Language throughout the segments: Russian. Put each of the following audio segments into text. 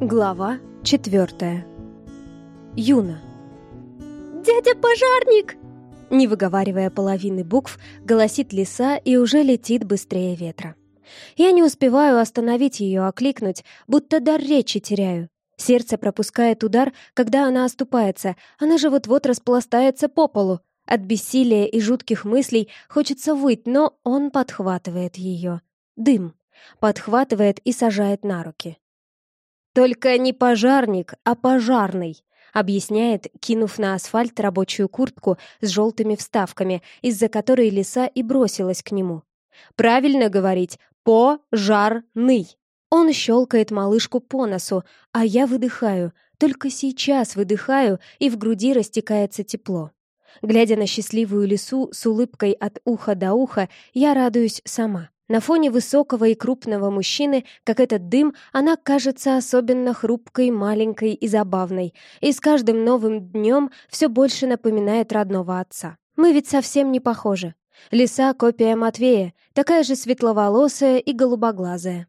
Глава четвертая. Юна. «Дядя пожарник!» Не выговаривая половины букв, голосит лиса и уже летит быстрее ветра. Я не успеваю остановить ее, окликнуть, будто дар речи теряю. Сердце пропускает удар, когда она оступается, она же вот-вот распластается по полу. От бессилия и жутких мыслей хочется выть, но он подхватывает ее. Дым. Подхватывает и сажает на руки. «Только не пожарник, а пожарный», объясняет, кинув на асфальт рабочую куртку с желтыми вставками, из-за которой лиса и бросилась к нему. «Правильно говорить, пожарный». Он щелкает малышку по носу, а я выдыхаю, только сейчас выдыхаю, и в груди растекается тепло. Глядя на счастливую лису с улыбкой от уха до уха, я радуюсь сама. На фоне высокого и крупного мужчины, как этот дым, она кажется особенно хрупкой, маленькой и забавной, и с каждым новым днем все больше напоминает родного отца. Мы ведь совсем не похожи. Лиса — копия Матвея, такая же светловолосая и голубоглазая.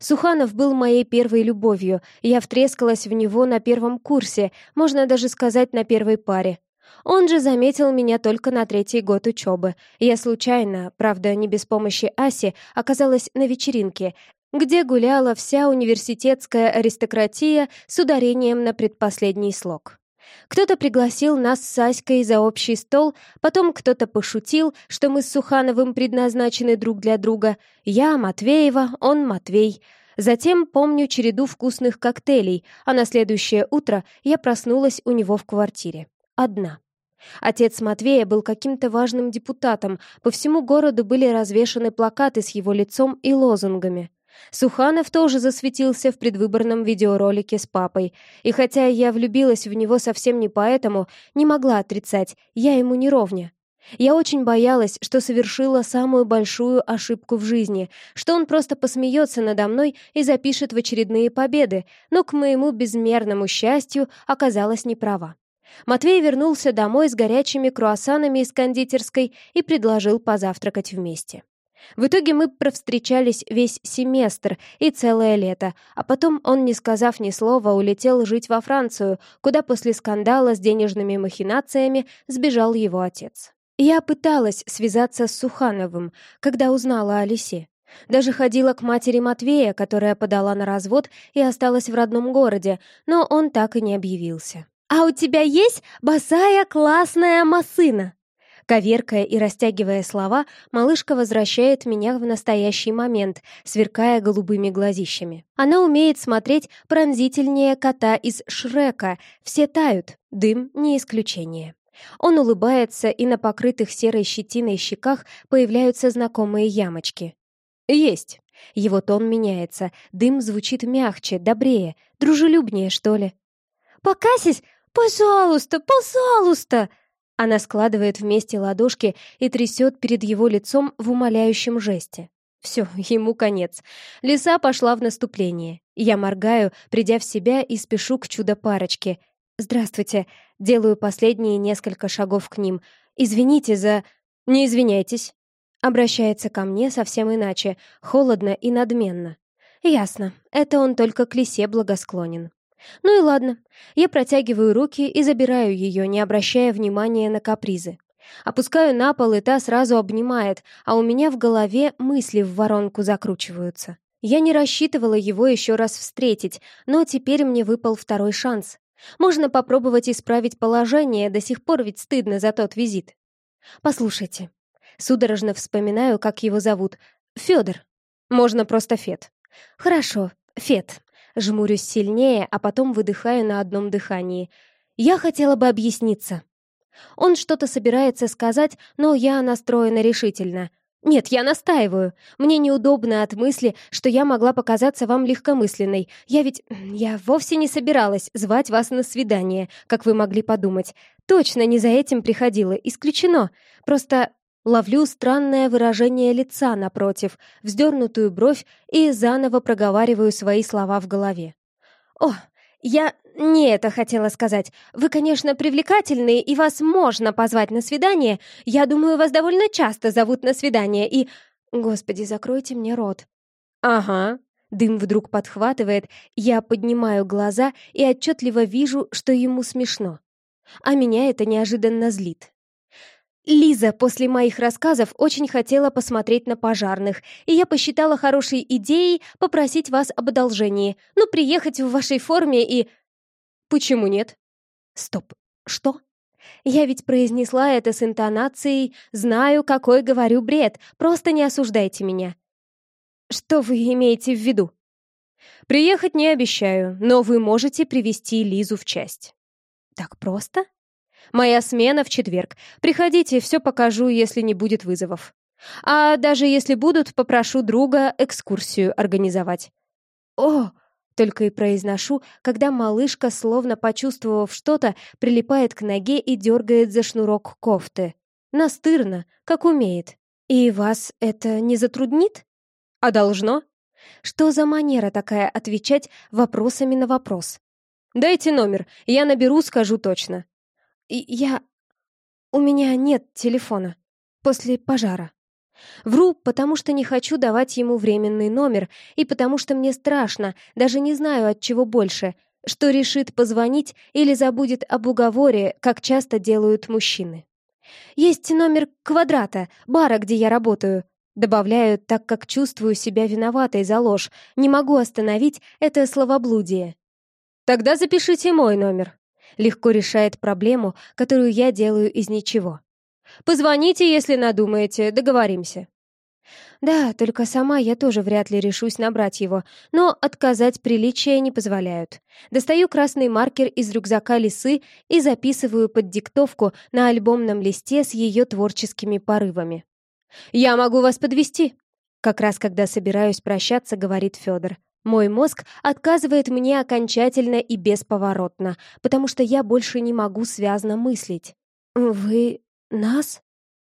Суханов был моей первой любовью, я втрескалась в него на первом курсе, можно даже сказать, на первой паре. Он же заметил меня только на третий год учебы. Я случайно, правда, не без помощи Аси, оказалась на вечеринке, где гуляла вся университетская аристократия с ударением на предпоследний слог. Кто-то пригласил нас с Аськой за общий стол, потом кто-то пошутил, что мы с Сухановым предназначены друг для друга. Я Матвеева, он Матвей. Затем помню череду вкусных коктейлей, а на следующее утро я проснулась у него в квартире. Одна. Отец Матвея был каким-то важным депутатом, по всему городу были развешаны плакаты с его лицом и лозунгами. Суханов тоже засветился в предвыборном видеоролике с папой, и хотя я влюбилась в него совсем не поэтому, не могла отрицать, я ему не ровня. Я очень боялась, что совершила самую большую ошибку в жизни, что он просто посмеется надо мной и запишет в очередные победы, но к моему безмерному счастью оказалась неправа. Матвей вернулся домой с горячими круассанами из кондитерской и предложил позавтракать вместе. В итоге мы провстречались весь семестр и целое лето, а потом он, не сказав ни слова, улетел жить во Францию, куда после скандала с денежными махинациями сбежал его отец. Я пыталась связаться с Сухановым, когда узнала о Лисе. Даже ходила к матери Матвея, которая подала на развод и осталась в родном городе, но он так и не объявился. «А у тебя есть босая классная масына?» Коверкая и растягивая слова, малышка возвращает меня в настоящий момент, сверкая голубыми глазищами. Она умеет смотреть пронзительнее кота из Шрека. Все тают, дым не исключение. Он улыбается, и на покрытых серой щетиной щеках появляются знакомые ямочки. «Есть!» Его тон меняется, дым звучит мягче, добрее, дружелюбнее, что ли. «Покасись! «Пожалуйста, пожалуйста!» Она складывает вместе ладошки и трясет перед его лицом в умоляющем жесте. Все, ему конец. Лиса пошла в наступление. Я моргаю, придя в себя, и спешу к чудо-парочке. «Здравствуйте». Делаю последние несколько шагов к ним. «Извините за...» «Не извиняйтесь». Обращается ко мне совсем иначе, холодно и надменно. «Ясно. Это он только к лисе благосклонен». Ну и ладно. Я протягиваю руки и забираю ее, не обращая внимания на капризы. Опускаю на пол, и та сразу обнимает, а у меня в голове мысли в воронку закручиваются. Я не рассчитывала его еще раз встретить, но теперь мне выпал второй шанс. Можно попробовать исправить положение, до сих пор ведь стыдно за тот визит. Послушайте. Судорожно вспоминаю, как его зовут. Федор. Можно просто Фет. Хорошо, Фет. Жмурюсь сильнее, а потом выдыхаю на одном дыхании. Я хотела бы объясниться. Он что-то собирается сказать, но я настроена решительно. «Нет, я настаиваю. Мне неудобно от мысли, что я могла показаться вам легкомысленной. Я ведь... я вовсе не собиралась звать вас на свидание, как вы могли подумать. Точно не за этим приходила, исключено. Просто Ловлю странное выражение лица напротив, вздернутую бровь и заново проговариваю свои слова в голове. «О, я не это хотела сказать. Вы, конечно, привлекательные, и вас можно позвать на свидание. Я думаю, вас довольно часто зовут на свидание, и... Господи, закройте мне рот». «Ага», Дым вдруг подхватывает, я поднимаю глаза и отчетливо вижу, что ему смешно. А меня это неожиданно злит. Лиза после моих рассказов очень хотела посмотреть на пожарных, и я посчитала хорошей идеей попросить вас об одолжении. Ну, приехать в вашей форме и... Почему нет? Стоп, что? Я ведь произнесла это с интонацией «знаю, какой говорю бред, просто не осуждайте меня». Что вы имеете в виду? Приехать не обещаю, но вы можете привести Лизу в часть. Так просто? Моя смена в четверг. Приходите, все покажу, если не будет вызовов. А даже если будут, попрошу друга экскурсию организовать. О, только и произношу, когда малышка, словно почувствовав что-то, прилипает к ноге и дергает за шнурок кофты. Настырно, как умеет. И вас это не затруднит? А должно? Что за манера такая отвечать вопросами на вопрос? Дайте номер, я наберу, скажу точно. «Я... у меня нет телефона. После пожара». Вру, потому что не хочу давать ему временный номер, и потому что мне страшно, даже не знаю от чего больше, что решит позвонить или забудет об уговоре, как часто делают мужчины. Есть номер квадрата, бара, где я работаю. Добавляю, так как чувствую себя виноватой за ложь, не могу остановить это словоблудие. Тогда запишите мой номер легко решает проблему, которую я делаю из ничего. Позвоните, если надумаете, договоримся. Да, только сама я тоже вряд ли решусь набрать его, но отказать приличия не позволяют. Достаю красный маркер из рюкзака лисы и записываю под диктовку на альбомном листе с ее творческими порывами. «Я могу вас подвести. Как раз когда собираюсь прощаться, говорит Федор. Мой мозг отказывает мне окончательно и бесповоротно, потому что я больше не могу связно мыслить. «Вы... нас?»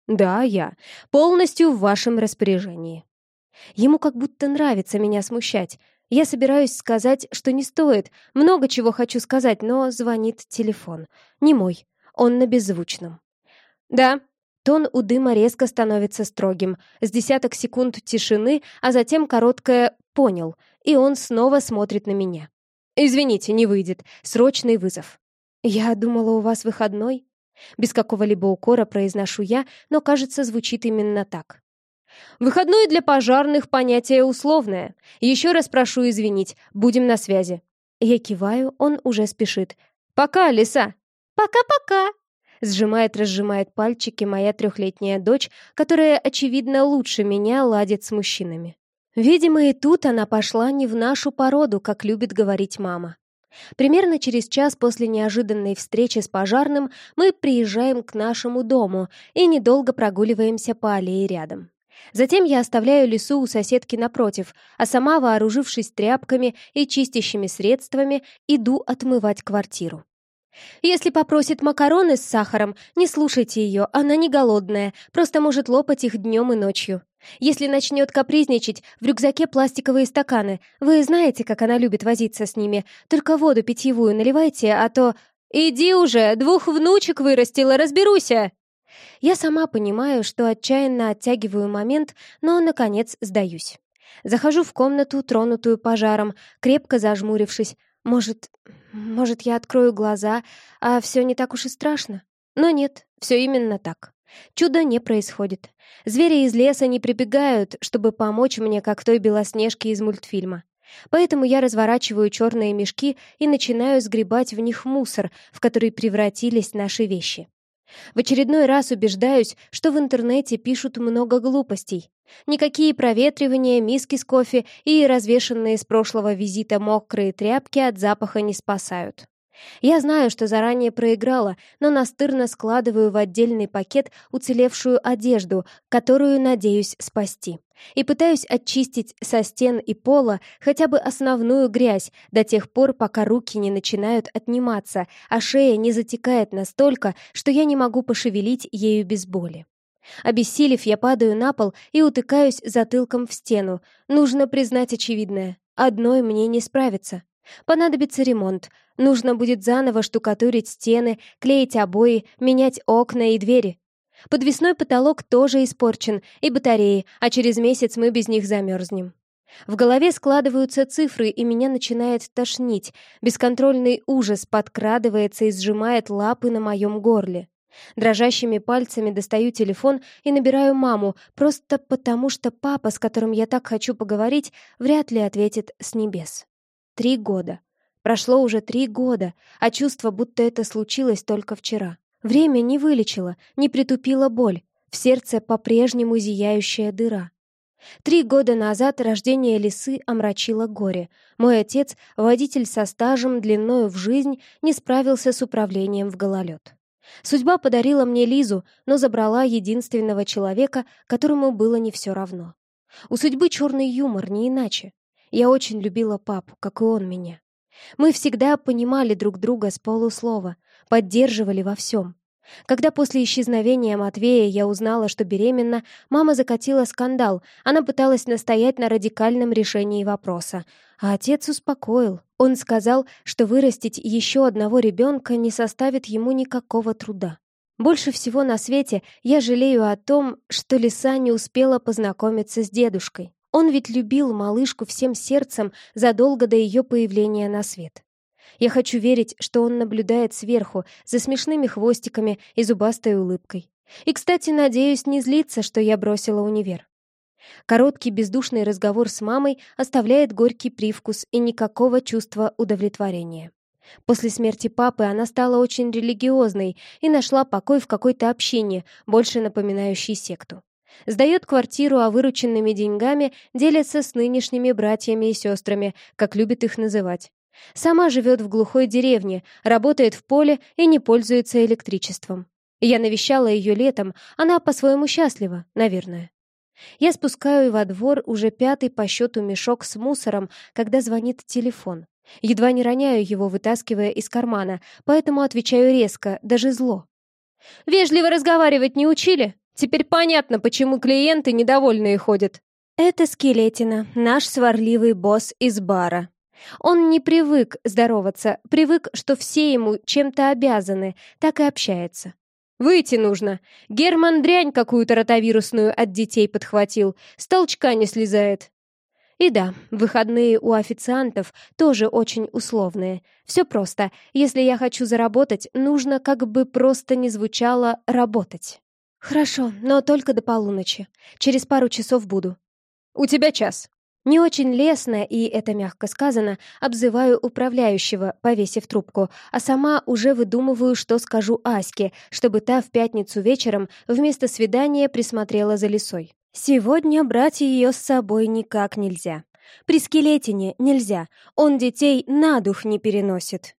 «Да, я. Полностью в вашем распоряжении». Ему как будто нравится меня смущать. Я собираюсь сказать, что не стоит. Много чего хочу сказать, но звонит телефон. Не мой. Он на беззвучном. «Да». Тон у дыма резко становится строгим. С десяток секунд тишины, а затем короткое «понял», и он снова смотрит на меня. «Извините, не выйдет. Срочный вызов». «Я думала, у вас выходной?» Без какого-либо укора произношу я, но, кажется, звучит именно так. «Выходной для пожарных — понятие условное. Еще раз прошу извинить, будем на связи». Я киваю, он уже спешит. «Пока, лиса!» «Пока-пока!» Сжимает-разжимает пальчики моя трехлетняя дочь, которая, очевидно, лучше меня ладит с мужчинами. Видимо, и тут она пошла не в нашу породу, как любит говорить мама. Примерно через час после неожиданной встречи с пожарным мы приезжаем к нашему дому и недолго прогуливаемся по аллее рядом. Затем я оставляю лесу у соседки напротив, а сама, вооружившись тряпками и чистящими средствами, иду отмывать квартиру. Если попросит макароны с сахаром, не слушайте ее, она не голодная, просто может лопать их днем и ночью. Если начнет капризничать, в рюкзаке пластиковые стаканы. Вы знаете, как она любит возиться с ними. Только воду питьевую наливайте, а то... «Иди уже, двух внучек вырастила, разберуся!» Я сама понимаю, что отчаянно оттягиваю момент, но, наконец, сдаюсь. Захожу в комнату, тронутую пожаром, крепко зажмурившись. Может, может, я открою глаза, а все не так уж и страшно? Но нет, все именно так. Чудо не происходит. Звери из леса не прибегают, чтобы помочь мне, как той белоснежке из мультфильма. Поэтому я разворачиваю черные мешки и начинаю сгребать в них мусор, в который превратились наши вещи. В очередной раз убеждаюсь, что в интернете пишут много глупостей. Никакие проветривания, миски с кофе и развешанные с прошлого визита мокрые тряпки от запаха не спасают. Я знаю, что заранее проиграла, но настырно складываю в отдельный пакет уцелевшую одежду, которую надеюсь спасти. И пытаюсь очистить со стен и пола хотя бы основную грязь до тех пор, пока руки не начинают отниматься, а шея не затекает настолько, что я не могу пошевелить ею без боли. Обессилев, я падаю на пол и утыкаюсь затылком в стену. Нужно признать очевидное. Одной мне не справиться. Понадобится ремонт. Нужно будет заново штукатурить стены, клеить обои, менять окна и двери. Подвесной потолок тоже испорчен, и батареи, а через месяц мы без них замерзнем. В голове складываются цифры, и меня начинает тошнить. Бесконтрольный ужас подкрадывается и сжимает лапы на моем горле. Дрожащими пальцами достаю телефон и набираю маму, просто потому что папа, с которым я так хочу поговорить, вряд ли ответит с небес. Три года. Прошло уже три года, а чувство, будто это случилось только вчера. Время не вылечило, не притупило боль. В сердце по-прежнему зияющая дыра. Три года назад рождение лисы омрачило горе. Мой отец, водитель со стажем длиною в жизнь, не справился с управлением в гололед. Судьба подарила мне Лизу, но забрала единственного человека, которому было не все равно. У судьбы черный юмор, не иначе. Я очень любила папу, как и он меня. Мы всегда понимали друг друга с полуслова, поддерживали во всем. Когда после исчезновения Матвея я узнала, что беременна, мама закатила скандал. Она пыталась настоять на радикальном решении вопроса. А отец успокоил. Он сказал, что вырастить еще одного ребенка не составит ему никакого труда. Больше всего на свете я жалею о том, что Лиса не успела познакомиться с дедушкой. Он ведь любил малышку всем сердцем задолго до ее появления на свет. Я хочу верить, что он наблюдает сверху, за смешными хвостиками и зубастой улыбкой. И, кстати, надеюсь, не злиться, что я бросила универ. Короткий бездушный разговор с мамой оставляет горький привкус и никакого чувства удовлетворения. После смерти папы она стала очень религиозной и нашла покой в какой-то общине, больше напоминающей секту. Сдает квартиру, а вырученными деньгами делится с нынешними братьями и сестрами, как любит их называть. Сама живет в глухой деревне, работает в поле и не пользуется электричеством. Я навещала ее летом, она по-своему счастлива, наверное. Я спускаю во двор уже пятый по счету мешок с мусором, когда звонит телефон. Едва не роняю его, вытаскивая из кармана, поэтому отвечаю резко, даже зло. «Вежливо разговаривать не учили? Теперь понятно, почему клиенты недовольные ходят». «Это Скелетина, наш сварливый босс из бара», он не привык здороваться, привык, что все ему чем-то обязаны, так и общается. «Выйти нужно. Герман дрянь какую-то ротовирусную от детей подхватил. С толчка не слезает». И да, выходные у официантов тоже очень условные. Все просто. Если я хочу заработать, нужно, как бы просто не звучало, работать. Хорошо, но только до полуночи. Через пару часов буду. У тебя час. Не очень лестно, и это мягко сказано, обзываю управляющего, повесив трубку, а сама уже выдумываю, что скажу Аське, чтобы та в пятницу вечером вместо свидания присмотрела за лесой. Сегодня брать ее с собой никак нельзя. При скелетине нельзя, он детей на дух не переносит.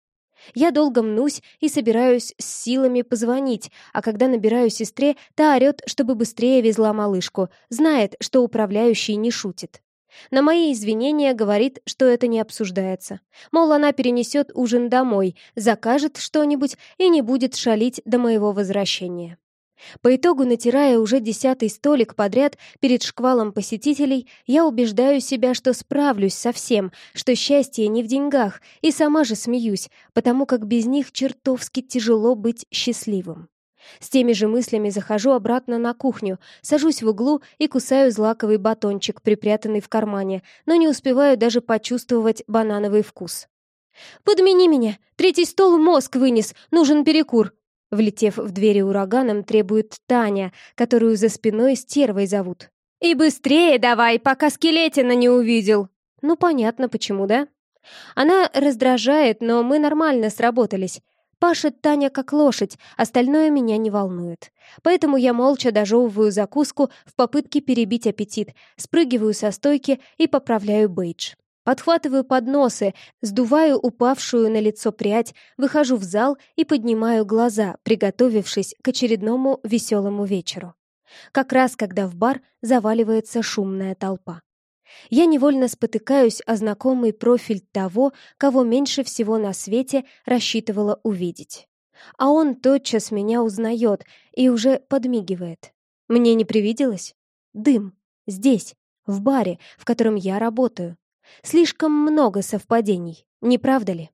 Я долго мнусь и собираюсь с силами позвонить, а когда набираю сестре, та орёт, чтобы быстрее везла малышку, знает, что управляющий не шутит. На мои извинения говорит, что это не обсуждается. Мол, она перенесет ужин домой, закажет что-нибудь и не будет шалить до моего возвращения. По итогу, натирая уже десятый столик подряд перед шквалом посетителей, я убеждаю себя, что справлюсь со всем, что счастье не в деньгах, и сама же смеюсь, потому как без них чертовски тяжело быть счастливым. С теми же мыслями захожу обратно на кухню, сажусь в углу и кусаю злаковый батончик, припрятанный в кармане, но не успеваю даже почувствовать банановый вкус. «Подмени меня! Третий стол мозг вынес! Нужен перекур!» Влетев в двери ураганом, требует Таня, которую за спиной стервой зовут. «И быстрее давай, пока скелетина не увидел!» Ну, понятно, почему, да? Она раздражает, но мы нормально сработались. Пашет Таня как лошадь, остальное меня не волнует. Поэтому я молча дожевываю закуску в попытке перебить аппетит, спрыгиваю со стойки и поправляю бейдж. Подхватываю подносы, сдуваю упавшую на лицо прядь, выхожу в зал и поднимаю глаза, приготовившись к очередному веселому вечеру. Как раз когда в бар заваливается шумная толпа. Я невольно спотыкаюсь о знакомый профиль того, кого меньше всего на свете рассчитывала увидеть. А он тотчас меня узнает и уже подмигивает. Мне не привиделось? Дым. Здесь, в баре, в котором я работаю. Слишком много совпадений, не правда ли?